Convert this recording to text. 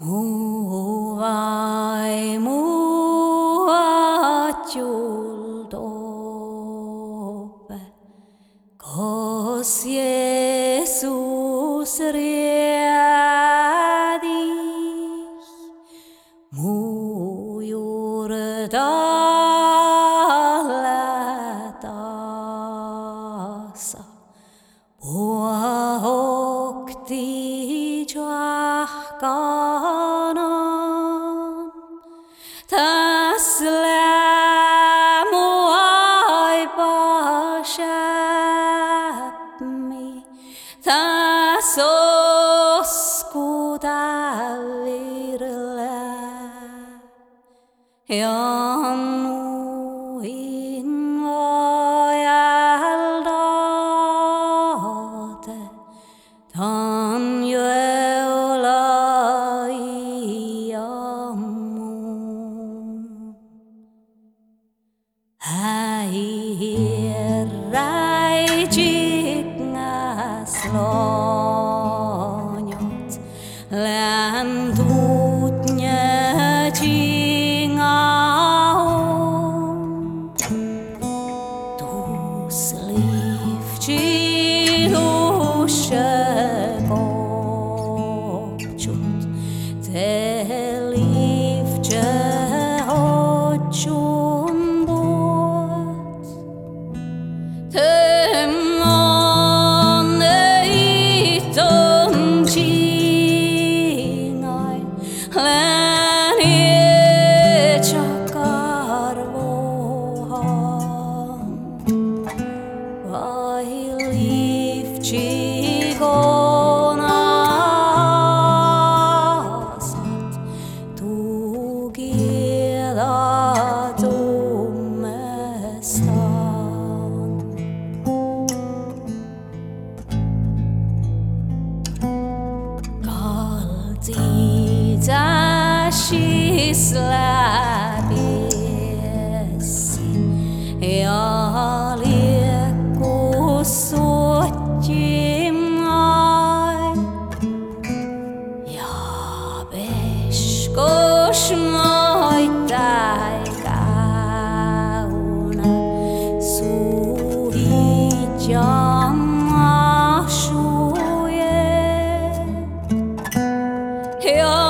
Muai muachul dope Kos Jesus riadis Mu jurdalletasa Pua okti kanan تسلم وای باشد می تسوس kudallirle Jannuin vajaldate tan jöolaiammu Slonyot län tutnje cingaun Tus livci lusce kopčut te täsis suje. Ja